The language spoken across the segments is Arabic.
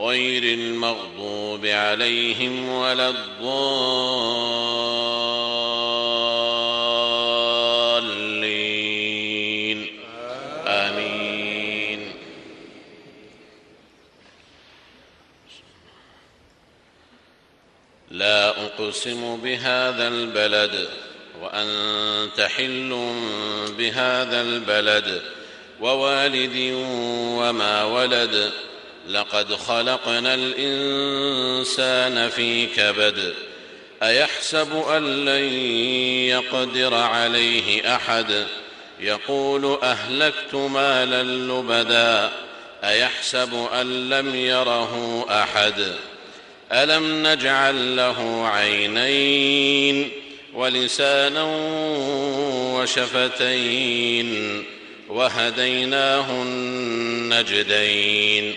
غير المغضوب عليهم ولا الضالين. آمين. لا أقسم بهذا البلد وأنت حل بهذا البلد ووالد وما ولد لقد خلقنا الإنسان في كبد أيحسب أن لن يقدر عليه أحد؟ يقول أهلكت مالا لبدا أيحسب أن لم يره أحد؟ ألم نجعل له عينين ولسانا وشفتين وهديناه النجدين؟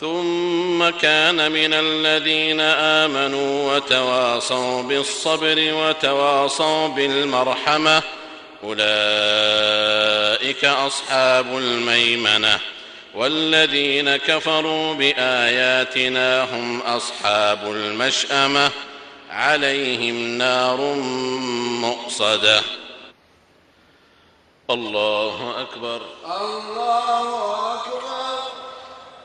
ثم كان من الذين آمنوا وتواصوا بالصبر وتواصوا بالمرحمة. أولئك أصحاب الميمنة. والذين كفروا بآياتنا هم أصحاب المشأمة. عليهم نار مؤصدة. الله أكبر. الله أكبر.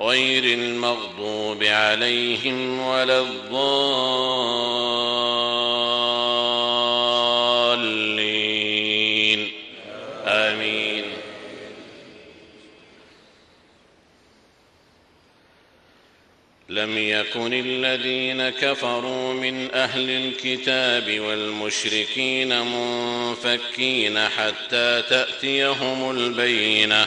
غير المغضوب عليهم ولا الضالين. آمين. لم يكن الذين كفروا من أهل الكتاب والمشركين منفكين حتى تأتيهم البينة.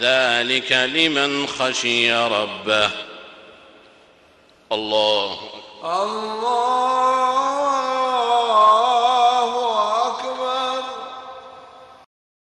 ذلك لمن خشي ربه. الله الله